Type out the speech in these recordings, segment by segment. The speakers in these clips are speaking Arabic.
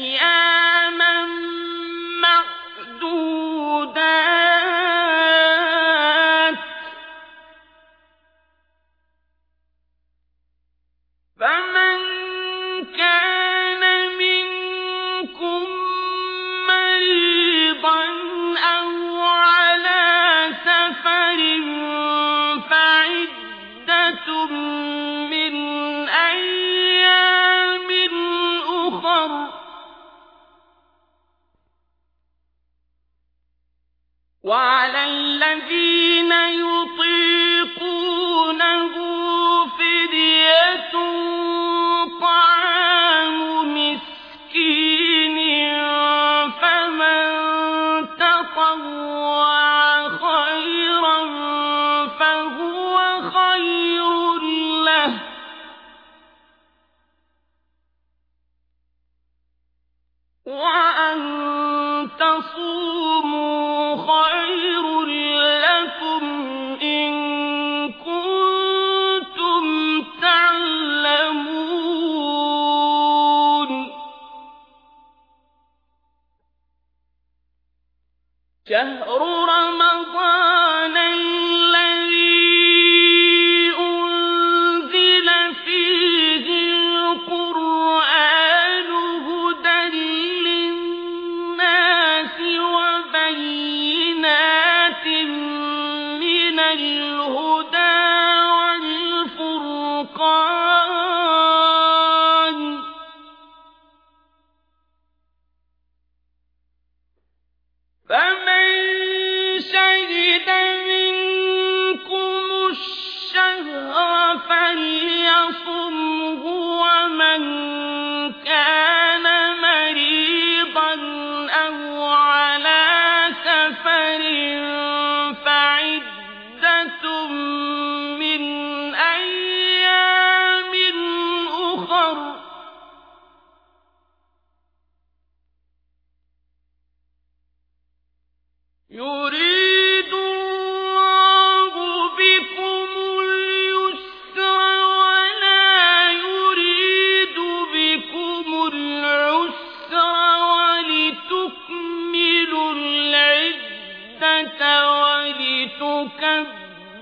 سيئات الله شهر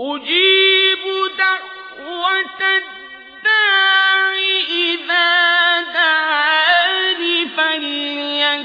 أجيب دعوة الداع إذا دعاني فليستجيب